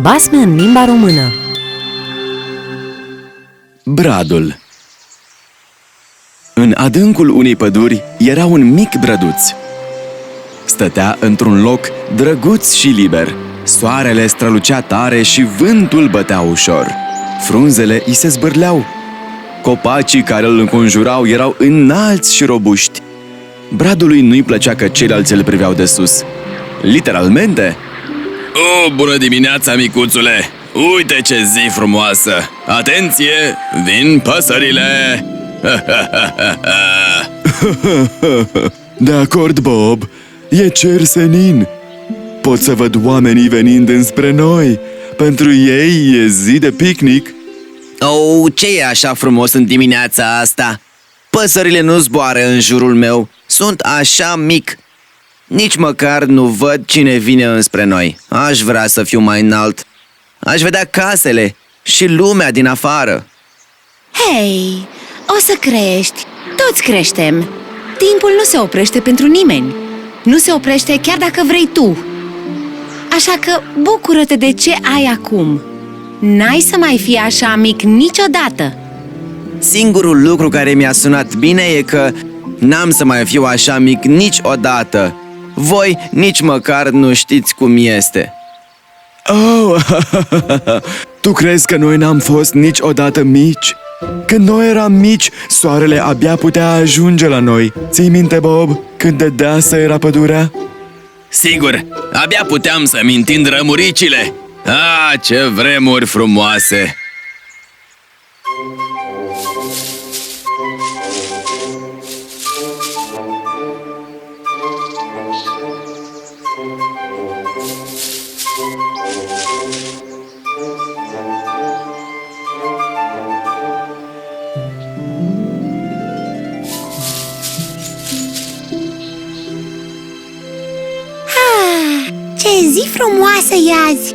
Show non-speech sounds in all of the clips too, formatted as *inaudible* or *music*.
Basme în limba română Bradul În adâncul unei păduri era un mic brăduț. Stătea într-un loc drăguț și liber. Soarele strălucea tare și vântul bătea ușor. Frunzele îi se zbârleau. Copacii care îl înconjurau erau înalți și robuști. Bradului nu-i plăcea că ceilalți îl priveau de sus. Literalmente, O, bună dimineața, micuțule! Uite ce zi frumoasă! Atenție! Vin păsările! *laughs* De acord, Bob, e cer senin. Pot să văd oamenii venind înspre noi. Pentru ei e zi de picnic. Oh, ce e așa frumos în dimineața asta? Păsările nu zboară în jurul meu. Sunt așa mic. Nici măcar nu văd cine vine înspre noi. Aș vrea să fiu mai înalt. Aș vedea casele și lumea din afară. Hei, o să crești. Toți creștem. Timpul nu se oprește pentru nimeni. Nu se oprește chiar dacă vrei tu. Așa că bucură-te de ce ai acum. N-ai să mai fii așa mic niciodată. Singurul lucru care mi-a sunat bine e că n-am să mai fiu așa mic niciodată. Voi nici măcar nu știți cum este. Oh, *laughs* tu crezi că noi n-am fost niciodată mici? Când noi eram mici, soarele abia putea ajunge la noi. Ții minte, Bob, când de deasă era pădurea? Sigur, abia puteam să-mi întind rămuricile! Ah, ce vremuri frumoase! Ce zi frumoasă e azi!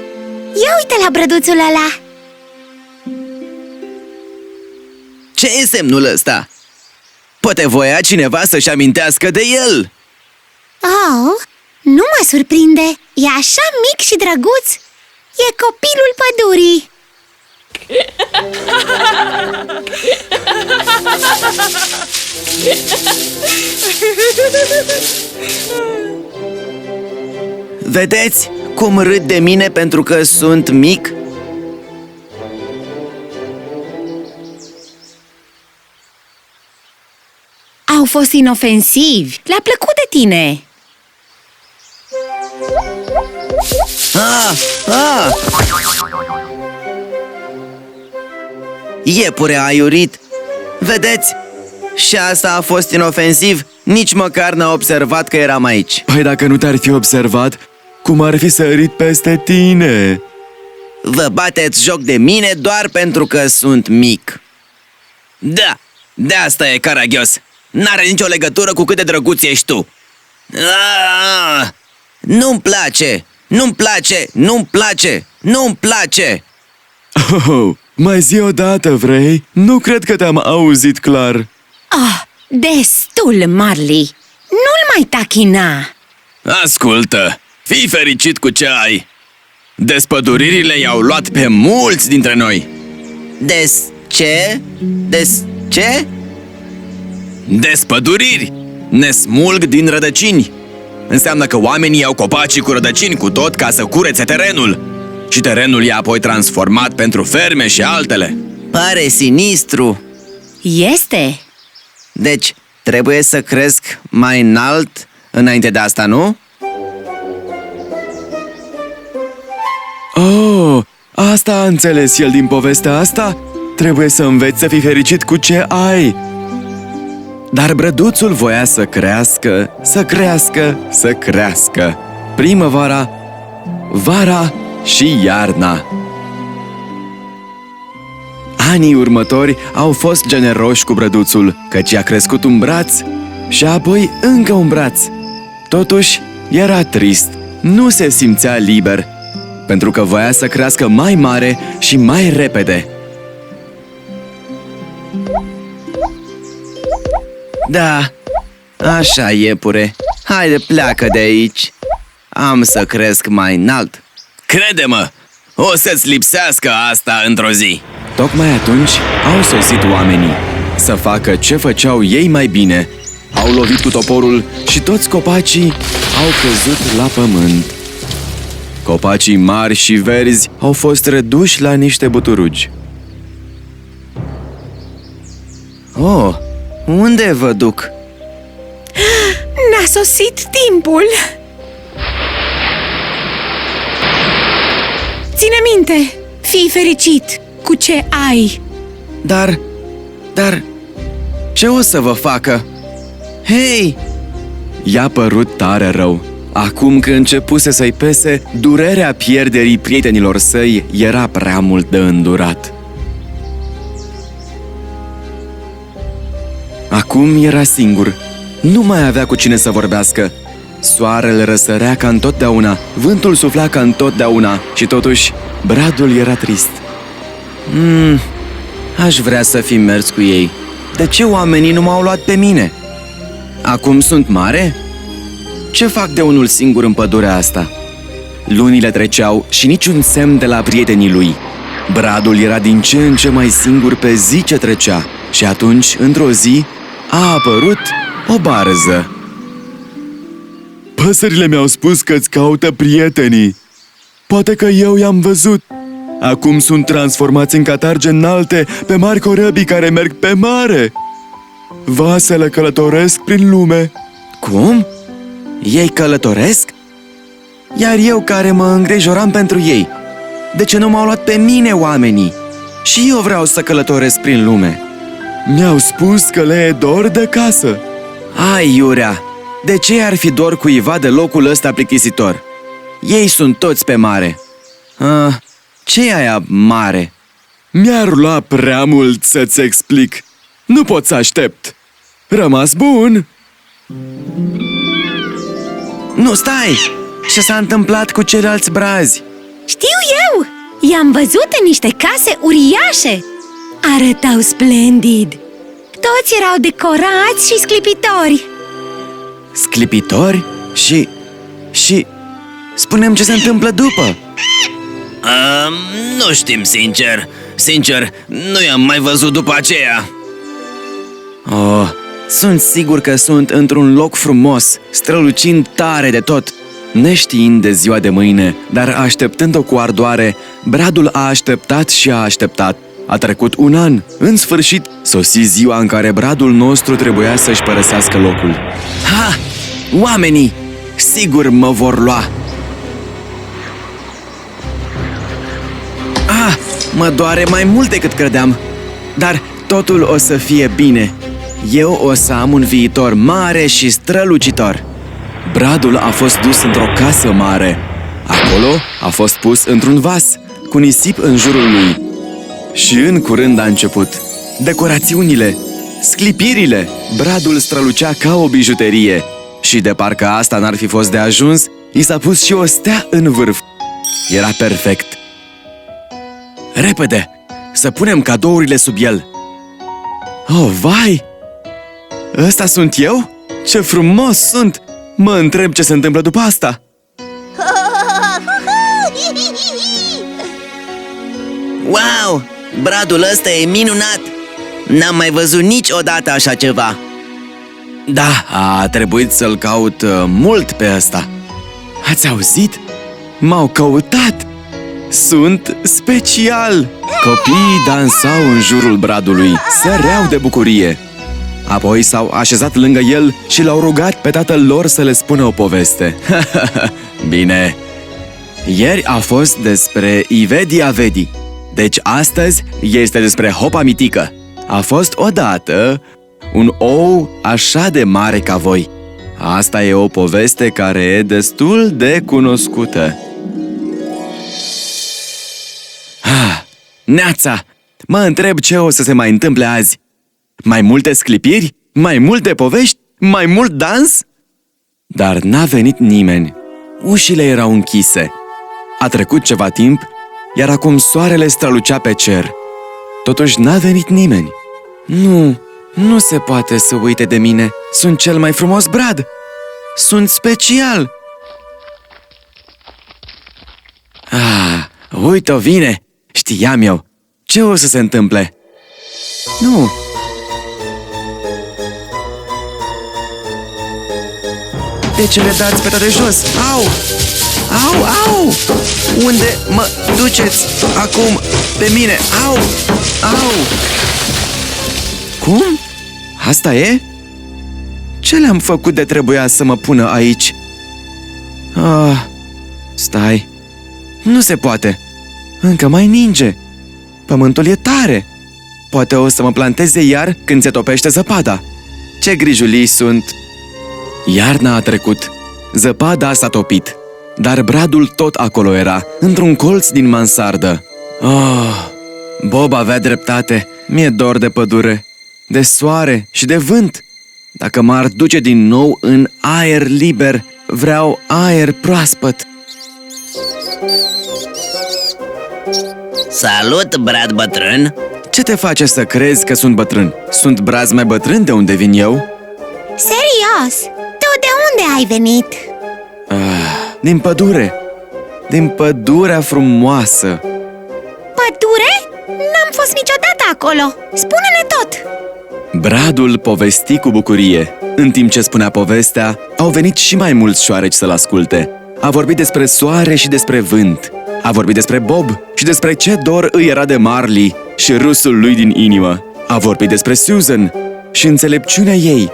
Ia uite la brăduțul ăla! Ce e semnul ăsta? Poate voia cineva să-și amintească de el. Oh, nu mă surprinde! E așa mic și drăguț! E copilul pădurii! Vedeți cum râd de mine pentru că sunt mic? Au fost inofensivi! Le-a plăcut de tine! Ah, ah! Iepure aiurit! Vedeți? Și asta a fost inofensiv, nici măcar n-a observat că eram aici. Păi dacă nu te-ar fi observat, cum ar fi sărit peste tine? Vă bateți joc de mine doar pentru că sunt mic. Da, de asta e caragios. N-are nicio legătură cu cât de drăguț ești tu. Ah! Nu-mi place! Nu-mi place! Nu-mi place! Nu-mi place! Oh, mai zi o dată, vrei? Nu cred că te-am auzit clar. Ah, destul, Marley! Nu-l mai tachina! Ascultă, fii fericit cu ce ai! Despăduririle i-au luat pe mulți dintre noi! Des ce? Des ce? Despăduriri! Ne smulg din rădăcini! Înseamnă că oamenii iau copacii cu rădăcini cu tot ca să curețe terenul. Și terenul e apoi transformat pentru ferme și altele. Pare sinistru. Este! Deci, trebuie să cresc mai înalt înainte de asta, nu? Oh, asta a înțeles el din povestea asta? Trebuie să înveți să fii fericit cu ce ai. Dar brăduțul voia să crească, să crească, să crească. Primăvara, vara și iarna. Anii următori au fost generoși cu brăduțul, căci a crescut un braț și apoi încă un braț. Totuși, era trist, nu se simțea liber, pentru că voia să crească mai mare și mai repede. Da, așa, iepure. Haide, pleacă de aici. Am să cresc mai înalt. Crede-mă, O să-ți lipsească asta într-o zi Tocmai atunci au sosit oamenii să facă ce făceau ei mai bine. Au lovit cu toporul și toți copacii au căzut la pământ. Copacii mari și verzi au fost reduși la niște buturugi. Oh, unde vă duc? N-a sosit timpul! Ține minte, fii fericit cu ce ai! Dar, dar, ce o să vă facă? Hei, I-a părut tare rău. Acum că începuse să-i pese, durerea pierderii prietenilor săi era prea mult de îndurat. Acum era singur. Nu mai avea cu cine să vorbească. Soarele răsărea ca întotdeauna, vântul sufla ca întotdeauna și totuși bradul era trist. aș vrea să fi mers cu ei. De ce oamenii nu m-au luat pe mine? Acum sunt mare? Ce fac de unul singur în pădurea asta? Lunile treceau și niciun semn de la prietenii lui. Bradul era din ce în ce mai singur pe zi ce trecea și atunci, într-o zi, a apărut o barză. Păsările mi-au spus că-ți caută prietenii. Poate că eu i-am văzut. Acum sunt transformați în catarge înalte pe mari corăbii care merg pe mare. Vasele călătoresc prin lume. Cum? Ei călătoresc? Iar eu care mă îngrijoram pentru ei. De ce nu m-au luat pe mine oamenii? Și eu vreau să călătoresc prin lume. Mi-au spus că le e dor de casă. Ai, Iurea, de ce ar fi dor cuiva de locul ăsta plictisitor? Ei sunt toți pe mare. Ah, ce e aia mare? Mi-ar lua prea mult să-ți explic. Nu pot să aștept. Rămas bun! Nu, stai! Ce s-a întâmplat cu ceilalți brazi? Știu eu! I-am văzut în niște case uriașe! Arătau splendid! Toți erau decorați și sclipitori! Sclipitori? Și... și... Spunem ce se întâmplă după. um, Nu știm sincer Sincer, nu i-am mai văzut după aceea Oh, sunt sigur că sunt într-un loc frumos, strălucind tare de tot. Neștiind de ziua de mâine, dar așteptând-o cu ardoare, Bradul a așteptat și a așteptat. A trecut un an. În sfârșit, sosi ziua în care Bradul nostru trebuia să-și părăsească locul. Ha! Oamenii! Sigur mă vor lua! Ah! Mă doare mai mult decât credeam! Dar totul o să fie bine! Eu o să am un viitor mare și strălucitor! Bradul a fost dus într-o casă mare. Acolo a fost pus într-un vas, cu nisip în jurul lui. Și în curând a început. Decorațiunile, sclipirile, Bradul strălucea ca o bijuterie. Și de parcă asta n-ar fi fost de ajuns, i s-a pus și o stea în vârf. Era perfect. Repede! Să punem cadourile sub el. Oh, vai! Ăsta sunt eu? Ce frumos sunt! Mă întreb ce se întâmplă după asta. *laughs* Wow! Bradul ăsta e minunat! N-am mai văzut niciodată așa ceva! Da, a trebuit să-l caut uh, mult pe ăsta. Ați auzit? M-au căutat! Sunt special! Copiii dansau în jurul bradului, săreau de bucurie. Apoi s-au așezat lângă el și l-au rugat pe tatăl lor să le spună o poveste. *laughs* Bine, ieri a fost despre Ivedi Avedi, deci astăzi este despre Hopa Mitică. A fost odată un ou așa de mare ca voi. Asta e o poveste care e destul de cunoscută. Ah, Neața! Mă întreb ce o să se mai întâmple azi. Mai multe sclipiri? Mai multe povești? Mai mult dans? Dar n-a venit nimeni. Ușile erau închise. A trecut ceva timp, iar acum soarele strălucea pe cer. Totuși n-a venit nimeni. Nu, nu se poate să uite de mine. Sunt cel mai frumos brad. Sunt special. Ah, Uite-o, vine! Știam eu! Ce o să se întâmple? Nu! De ce le dați pe toate jos? Au! Au, au! Unde mă duceți acum pe mine? Au! Au! Cum? Asta e? Ce le-am făcut de trebuia să mă pună aici? Ah, stai. Nu se poate. Încă mai ninge. Pământul e tare. Poate o să mă planteze iar când se topește zăpada. Ce grijulii sunt! Iarna a trecut. Zăpada s-a topit. Dar bradul tot acolo era, într-un colț din mansardă. Oh, Bob avea dreptate. Mi-e dor de pădure, de soare și de vânt. Dacă m-ar duce din nou în aer liber, vreau aer proaspăt. Salut, Brad bătrân! Ce te face să crezi că sunt bătrân? Sunt braz mai bătrân de unde vin eu? Serios? Tu de unde ai venit? Ah, din pădure. Din pădurea frumoasă. Pădure? N-am fost niciodată acolo Spune-ne tot Bradul povesti cu bucurie. În timp ce spunea povestea, au venit și mai mulți șoareci să-l asculte. A vorbit despre soare și despre vânt. A vorbit despre Bob și despre ce dor îi era de Marley și râsul lui din inimă. A vorbit despre Susan și înțelepciunea ei.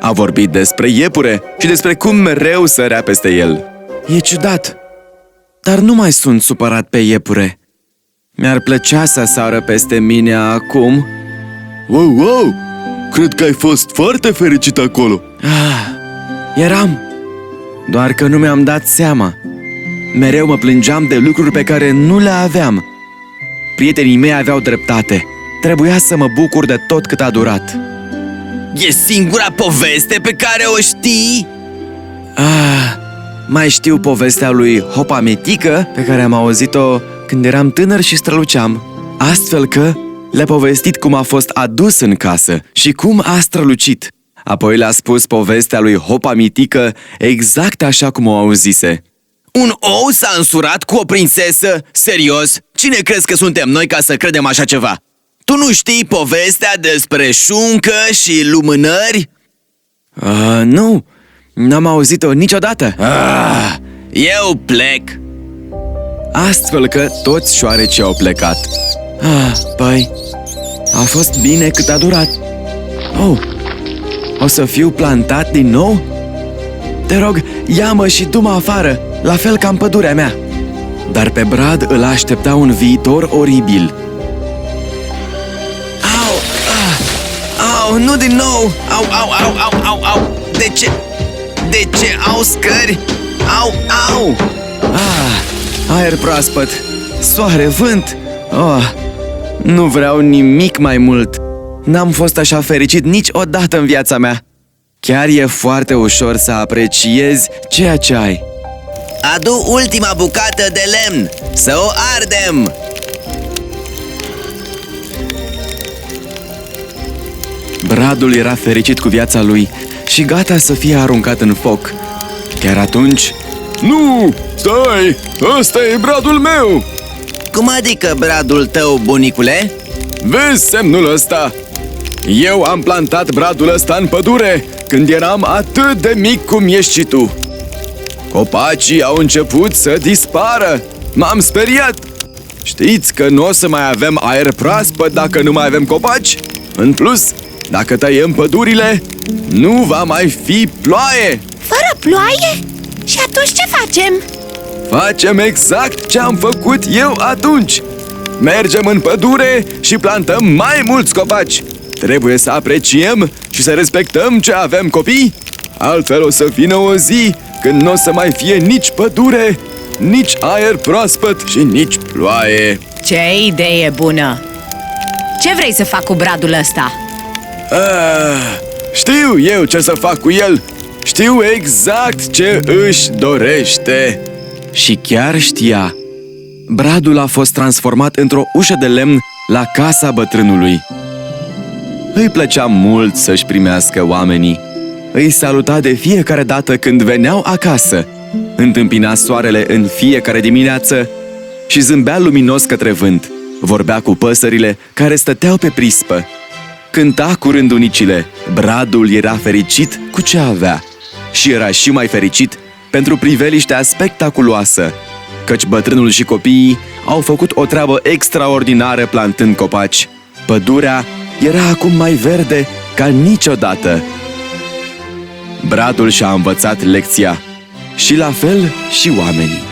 A vorbit despre iepure și despre cum mereu sărea peste el. E ciudat, dar nu mai sunt supărat pe iepure. Mi-ar plăcea să sară peste mine acum, Wow, wow! Cred că ai fost foarte fericit acolo. Ah, eram. Doar că nu mi-am dat seama. Mereu mă plângeam de lucruri pe care nu le aveam. Prietenii mei aveau dreptate. Trebuia să mă bucur de tot cât a durat. E singura poveste pe care o știi? Ah, mai știu povestea lui Hopa Metică pe care am auzit-o când eram tânăr și străluceam. Astfel că le-a povestit cum a fost adus în casă și cum a strălucit. Apoi le-a spus povestea lui Hopa Mitică exact așa cum o auzise. Un ou s-a însurat cu o prințesă? Serios? Cine crezi că suntem noi ca să credem așa ceva? Tu nu știi povestea despre șuncă și lumânări? Uh, nu, n-am auzit-o niciodată. Ah, eu plec. Astfel că toți șoarecii au plecat. Ah, păi, a fost bine cât a durat. Oh, o să fiu plantat din nou? Te rog, ia-mă și du-mă afară, la fel ca în pădurea mea. Dar pe Brad îl aștepta un viitor oribil. Au, ah, au, nu din nou. Au, au, au, au, au, au. De ce? De ce au scări? Au, au. Ah, aer proaspăt, soare, vânt. Oh, nu vreau nimic mai mult. N-am fost așa fericit niciodată în viața mea. Chiar e foarte ușor să apreciezi ceea ce ai. Adu ultima bucată de lemn, să o ardem. Bradul era fericit cu viața lui și gata să fie aruncat în foc. Chiar atunci, Nu! Stai! Ăsta e bradul meu! Cum adică, bradul tău, bunicule? vezi semnul ăsta? Eu am plantat bradul ăsta în pădure când eram atât de mic cum ești și tu. Copacii au început să dispară. M-am speriat. Știți că nu o să mai avem aer proaspăt dacă nu mai avem copaci? În plus, dacă tăiem pădurile, nu va mai fi ploaie. Fără ploaie? Și atunci ce facem? Facem exact ce am făcut eu atunci. Mergem în pădure și plantăm mai mulți copaci. Trebuie să apreciem și să respectăm ce avem copii. Altfel o să vină o zi când nu o să mai fie nici pădure, nici aer proaspăt și nici ploaie. Ce idee bună! Ce vrei să fac cu bradul ăsta? Ah, știu eu ce să fac cu el. Știu exact ce își dorește. Și chiar știa. Bradul a fost transformat într-o ușă de lemn la casa bătrânului. Îi plăcea mult să-și primească oamenii. Îi saluta de fiecare dată când veneau acasă. Întâmpina soarele în fiecare dimineață și zâmbea luminos către vânt. Vorbea cu păsările care stăteau pe prispă. Cânta cu rândunicile. Bradul era fericit cu ce avea și era și mai fericit pentru priveliștea spectaculoasă, căci bătrânul și copiii au făcut o treabă extraordinară plantând copaci. Pădurea era acum mai verde ca niciodată. Bradul și-a învățat lecția și la fel și oamenii.